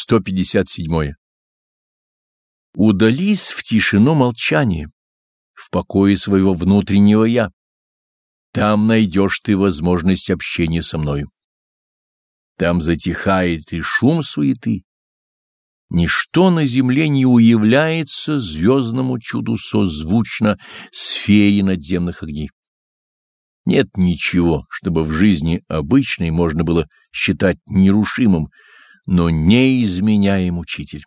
157. Удались в тишину молчания, в покое своего внутреннего «я». Там найдешь ты возможность общения со мною. Там затихает и шум суеты. Ничто на земле не уявляется звездному чуду созвучно сфере надземных огней. Нет ничего, чтобы в жизни обычной можно было считать нерушимым, но неизменяем учитель.